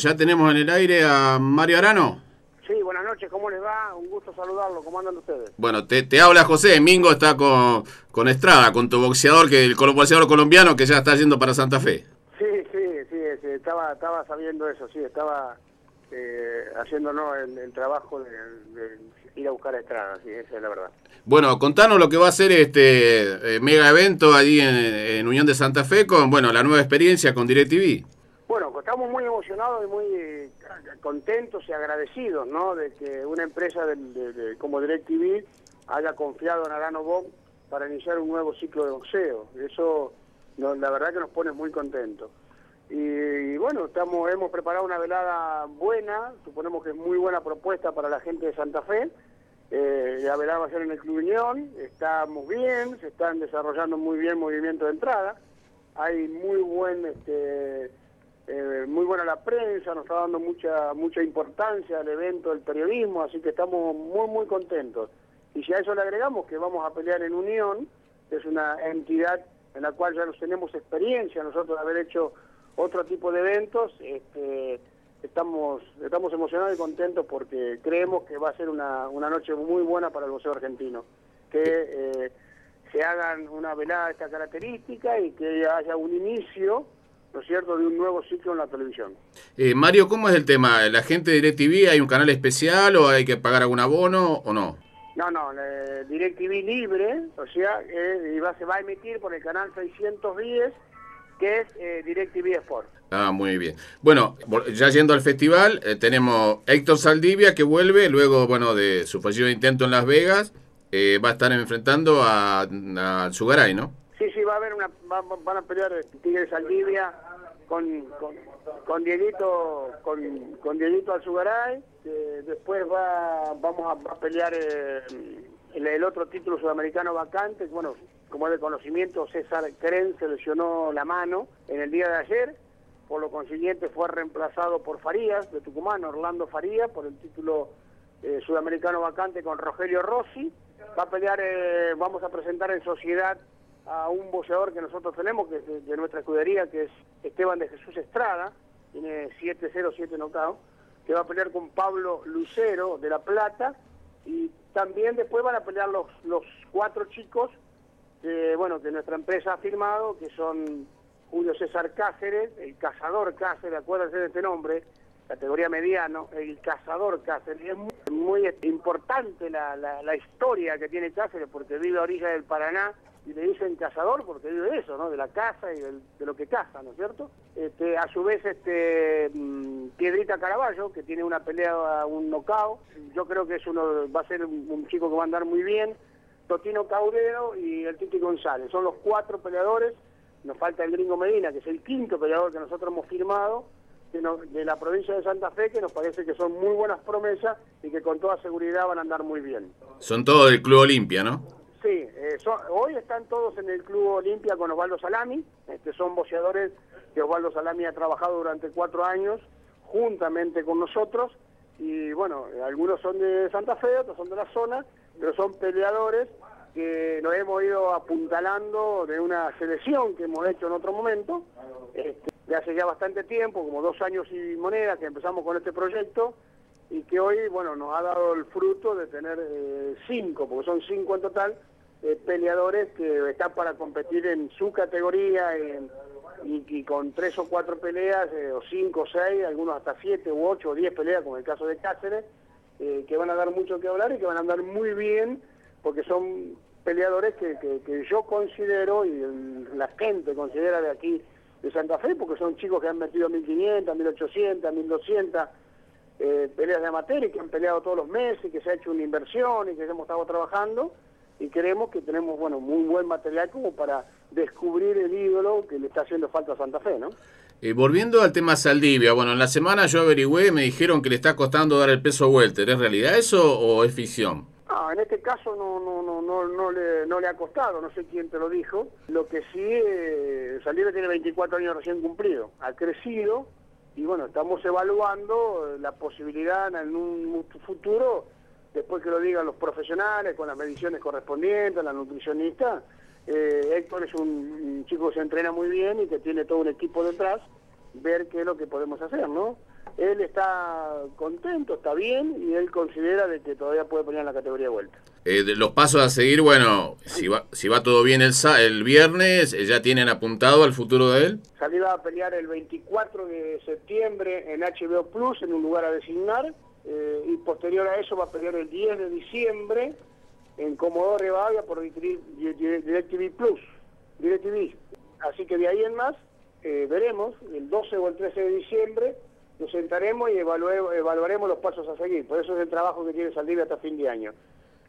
Ya tenemos en el aire a Mario Arano. Sí, buenas noches, ¿cómo les va? Un gusto saludarlo, ¿cómo andan ustedes? Bueno, te, te habla José, Mingo está con, con Estrada, con tu boxeador, que el boxeador colombiano que ya está yendo para Santa Fe. Sí, sí, sí, sí, estaba, estaba sabiendo eso, sí, estaba eh, haciendo ¿no? el, el trabajo de, de, ir a buscar a Estrada, sí, esa es la verdad. Bueno, contanos lo que va a ser este eh, mega evento allí en, en Unión de Santa Fe con, bueno, la nueva experiencia con DirecTV. Muy emocionados y muy eh, contentos y agradecidos, ¿no? De que una empresa de, de, de, como DirecTV haya confiado en Arano Box para iniciar un nuevo ciclo de boxeo. Eso, la verdad que nos pone muy contentos. Y, bueno, estamos, hemos preparado una velada buena, suponemos que es muy buena propuesta para la gente de Santa Fe. Eh, la velada va a ser en el Club Unión, estamos bien, se están desarrollando muy bien movimiento de entrada. Hay muy buen... Este, eh, muy buena la prensa, nos está dando mucha mucha importancia al evento del periodismo, así que estamos muy muy contentos. Y si a eso le agregamos que vamos a pelear en Unión, que es una entidad en la cual ya nos tenemos experiencia nosotros de haber hecho otro tipo de eventos, este, estamos estamos emocionados y contentos porque creemos que va a ser una, una noche muy buena para el boxeo argentino. Que eh, se hagan una velada de esta característica y que haya un inicio ¿no es cierto?, de un nuevo ciclo en la televisión. Eh, Mario, ¿cómo es el tema? ¿La gente de DirecTV hay un canal especial o hay que pagar algún abono o no? No, no, eh, DirecTV libre, o sea, eh, se va a emitir por el canal 610, que es eh, DirecTV Sport. Ah, muy bien. Bueno, ya yendo al festival, eh, tenemos Héctor Saldivia que vuelve luego, bueno, de su fallido intento en Las Vegas, eh, va a estar enfrentando a, a Sugaray, ¿no? Va a haber una, va, van a pelear Tigre Saldivia con, con, con Dieguito, con, con Dieguito Alzugaray, eh, después va, vamos a, pelear eh, el, otro título sudamericano vacante, bueno, como es de conocimiento, César Cren se lesionó la mano en el día de ayer, por lo consiguiente fue reemplazado por Farías, de Tucumán, Orlando Farías, por el título eh, sudamericano vacante con Rogelio Rossi, va a pelear, eh, vamos a presentar en sociedad a un boxeador que nosotros tenemos, que es de, nuestra escudería, que es Esteban de Jesús Estrada, tiene 7-0, 7 nocaos, que va a pelear con Pablo Lucero de La Plata, y también después van a pelear los, los cuatro chicos que, bueno, que nuestra empresa ha firmado, que son Julio César Cáceres, el cazador Cáceres, acuérdense de este nombre, categoría mediano, el cazador Cáceres. Es muy, muy importante la, la, la, historia que tiene Cáceres porque vive a orilla del Paraná y le dicen cazador porque vive de eso, ¿no? De la caza y de lo que caza, ¿no es cierto? Este, a su vez, este mmm, Piedrita Caraballo, que tiene una pelea, un nocao, yo creo que es uno, va a ser un, chico que va a andar muy bien, Totino Caudero y el Titi González, son los cuatro peleadores, nos falta el Gringo Medina, que es el quinto peleador que nosotros hemos firmado, de, no, de, la provincia de Santa Fe, que nos parece que son muy buenas promesas y que con toda seguridad van a andar muy bien. Son todos del Club Olimpia, ¿no? Sí, eh, son, hoy están todos en el Club Olimpia con Osvaldo Salami, este, son boxeadores que Osvaldo Salami ha trabajado durante cuatro años juntamente con nosotros. Y bueno, algunos son de Santa Fe, otros son de la zona, pero son peleadores que nos hemos ido apuntalando de una selección que hemos hecho en otro momento, este, de hace ya bastante tiempo, como dos años y moneda que empezamos con este proyecto, y que hoy, bueno, nos ha dado el fruto de tener eh, cinco, porque son cinco en total, eh, peleadores que están para competir en su categoría y, y, con tres o cuatro peleas, eh, o cinco o seis, algunos hasta siete u ocho o diez peleas, como el caso de Cáceres, eh, que van a dar mucho que hablar y que van a andar muy bien, porque son peleadores que, que, yo considero, y la gente considera de aquí de Santa Fe, porque son chicos que han metido 1.500, 1.800, 1.200 eh, peleas de amateur y que han peleado todos los meses, que se ha hecho una inversión y que hemos estado trabajando y creemos que tenemos bueno muy buen material como para descubrir el ídolo que le está haciendo falta a Santa Fe, ¿no? Eh, volviendo al tema Saldivia, bueno, en la semana yo averigüé, me dijeron que le está costando dar el peso welter, ¿es realidad eso o es ficción? No, en este caso no no no no no le, no le ha costado, no sé quién te lo dijo. Lo que sí, eh, Saldivia tiene 24 años recién cumplido, ha crecido y bueno, estamos evaluando la posibilidad en un futuro, después que lo digan los profesionales, con las mediciones correspondientes, la nutricionista, eh, Héctor es un, chico que se entrena muy bien y que tiene todo un equipo detrás, ver qué es lo que podemos hacer, ¿no? él está contento, está bien y él considera de que todavía puede poner en la categoría de vuelta. Eh, de los pasos a seguir, bueno, si va, si va todo bien el, el viernes, eh, ¿ya tienen apuntado al futuro de él? Salida a pelear el 24 de septiembre en HBO Plus, en un lugar a designar, eh, y posterior a eso va a pelear el 10 de diciembre en Comodoro Rivadavia por DirecTV Plus, DirecTV. Así que de ahí en más, veremos, el 12 o el 13 de diciembre, nos sentaremos y evaluaremos los pasos a seguir. Por eso es el trabajo que tiene salir hasta fin de año.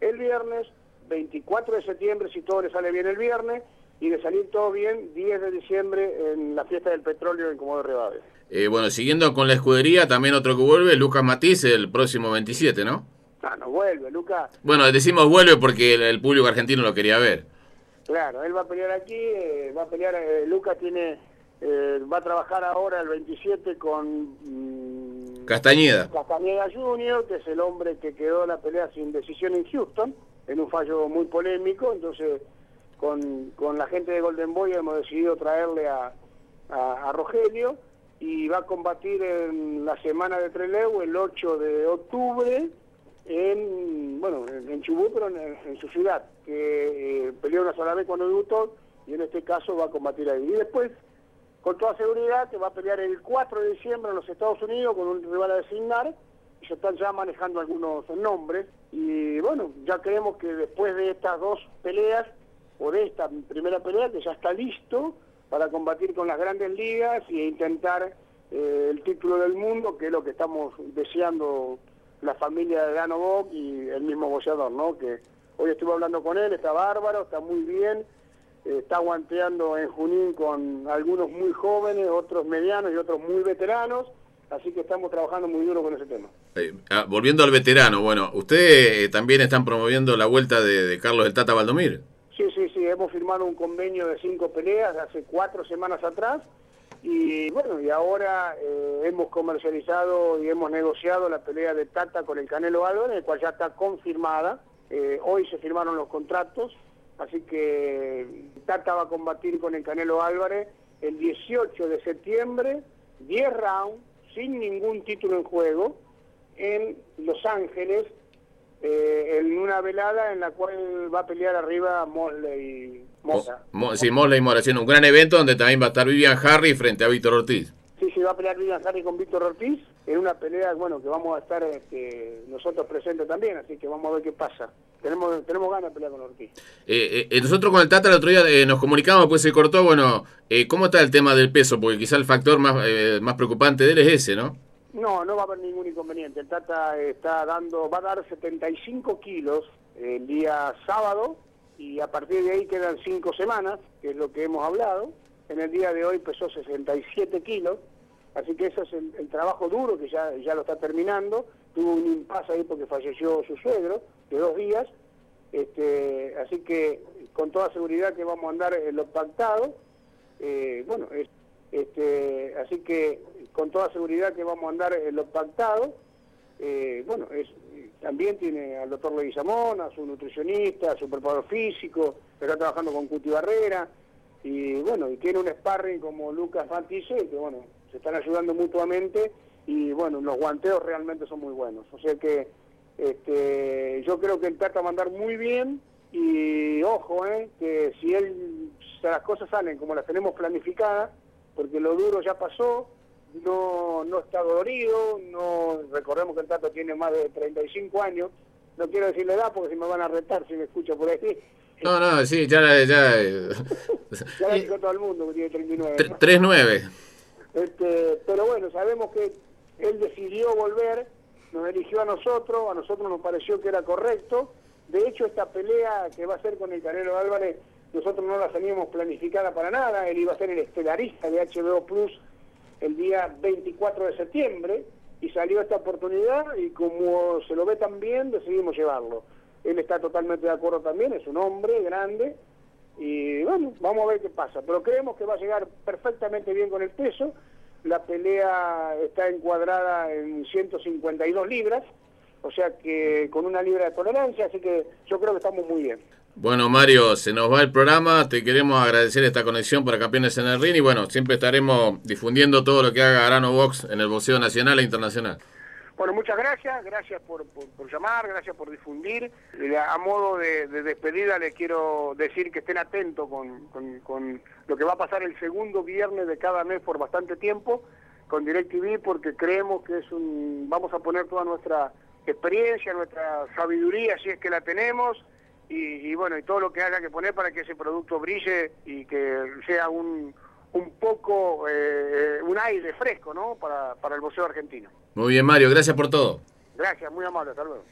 El viernes, 24 de septiembre, si todo le sale bien el viernes, y de salir todo bien, 10 de diciembre en la fiesta del petróleo en Comodoro Rivadavia. Eh, bueno, siguiendo con la escudería, también otro que vuelve, Lucas Matiz, el próximo 27, ¿no? Ah, no vuelve, Lucas. Bueno, decimos vuelve porque el, público argentino lo quería ver. Claro, él va a pelear aquí, eh, va a pelear, eh, Lucas tiene eh, va a trabajar ahora el 27 con mm, Castañeda. Castañeda Jr., que es el hombre que quedó la pelea sin decisión en Houston, en un fallo muy polémico. Entonces, con, con la gente de Golden Boy hemos decidido traerle a, a, Rogelio y va a combatir en la semana de Trelew el 8 de octubre en, bueno, en, Chubut, pero en, su ciudad, que eh, peleó una sola vez cuando debutó y en este caso va a combatir ahí. Y después con toda seguridad que va a pelear el 4 de diciembre en los Estados Unidos con un rival a designar y se están ya manejando algunos nombres y bueno, ya creemos que después de estas dos peleas o de esta primera pelea que ya está listo para combatir con las grandes ligas e intentar eh, el título del mundo que es lo que estamos deseando la familia de Dano Bock y el mismo boxeador, ¿no? Que hoy estuve hablando con él, está bárbaro, está muy bien está guanteando en Junín con algunos muy jóvenes, otros medianos y otros muy veteranos, así que estamos trabajando muy duro con ese tema. Eh, ah, volviendo al veterano, bueno, ustedes eh, también están promoviendo la vuelta de, Carlos del Tata Valdomir. Sí, sí, sí, hemos firmado un convenio de cinco peleas hace cuatro semanas atrás y bueno, y ahora eh, hemos comercializado y hemos negociado la pelea de Tata con el Canelo Álvarez, el cual ya está confirmada. hoy se firmaron los contratos Así que Tata va a combatir con el Canelo Álvarez el 18 de septiembre, 10 rounds, sin ningún título en juego, en Los Ángeles, eh, en una velada en la cual va a pelear arriba Mosley Mora. sí, Mosley Mora, haciendo un gran evento donde también va a estar Vivian Harry frente a Víctor Ortiz. Sí, sí, va a pelear Vivian Harry con Víctor Ortiz en una pelea, bueno, que vamos a estar este, nosotros presentes también, así que vamos a ver qué pasa. Tenemos tenemos ganas de pelear con Ortiz. Eh, eh, nosotros con el Tata el otro día eh, nos comunicamos, pues se cortó, bueno, ¿cómo está el tema del peso? Porque quizá el factor más, más preocupante de él es ese, ¿no? No, no va a haber ningún inconveniente. El Tata está dando, va a dar 75 kilos el día sábado y a partir de ahí quedan 5 semanas, que es lo que hemos hablado. En el día de hoy pesó 67 kilos Así que ese es el, trabajo duro que ya, ya lo está terminando. Tuvo un impasse ahí porque falleció su suegro de dos días. Este, así que con toda seguridad que vamos a andar en lo pactado. Eh, bueno, este, así que con toda seguridad que vamos a andar en lo pactado. Eh, bueno, es, también tiene al doctor Leguizamón, a su nutricionista, a su preparador físico, está trabajando con Cuti Barrera, y bueno, y tiene un sparring como Lucas Fantice, que bueno, se están ayudando mutuamente y bueno, los guanteos realmente son muy buenos. O sea que este, yo creo que el Tata va a andar muy bien y ojo, eh, que si él, las cosas salen como las tenemos planificadas, porque lo duro ya pasó, no, no está dolorido, no recordemos que el Tata tiene más de 35 años, no quiero decir la edad porque si me van a retar si me escucho por ahí. No, no, sí, ya... Ya, ya lo dijo todo el mundo que tiene 39. 39. Este, pero bueno, sabemos que él decidió volver, nos eligió a nosotros, a nosotros nos pareció que era correcto. De hecho, esta pelea que va a ser con el Canelo Álvarez, nosotros no la teníamos planificada para nada. Él iba a ser el estelarista de HBO Plus el día 24 de septiembre y salió esta oportunidad y como se lo ve tan bien, decidimos llevarlo. Él está totalmente de acuerdo también, es un hombre grande y bueno, vamos a ver qué pasa. Pero creemos que va a llegar perfectamente bien con el peso. La pelea está encuadrada en 152 libras, o sea que con una libra de tolerancia, así que yo creo que estamos muy bien. Bueno, Mario, se nos va el programa. Te queremos agradecer esta conexión para Campeones en el Ring y bueno, siempre estaremos difundiendo todo lo que haga Arano Box en el boxeo nacional e internacional. Bueno, muchas gracias, gracias por, llamar, gracias por difundir. A modo de, despedida les quiero decir que estén atentos con, con, lo que va a pasar el segundo viernes de cada mes por bastante tiempo con DirecTV porque creemos que es un... vamos a poner toda nuestra experiencia, nuestra sabiduría, si es que la tenemos, y, bueno, y todo lo que haya que poner para que ese producto brille y que sea un, un poco, eh, un aire fresco, ¿no? Para, para el boxeo argentino. Muy bien, Mario, gracias por todo. Gracias, muy amable, hasta luego.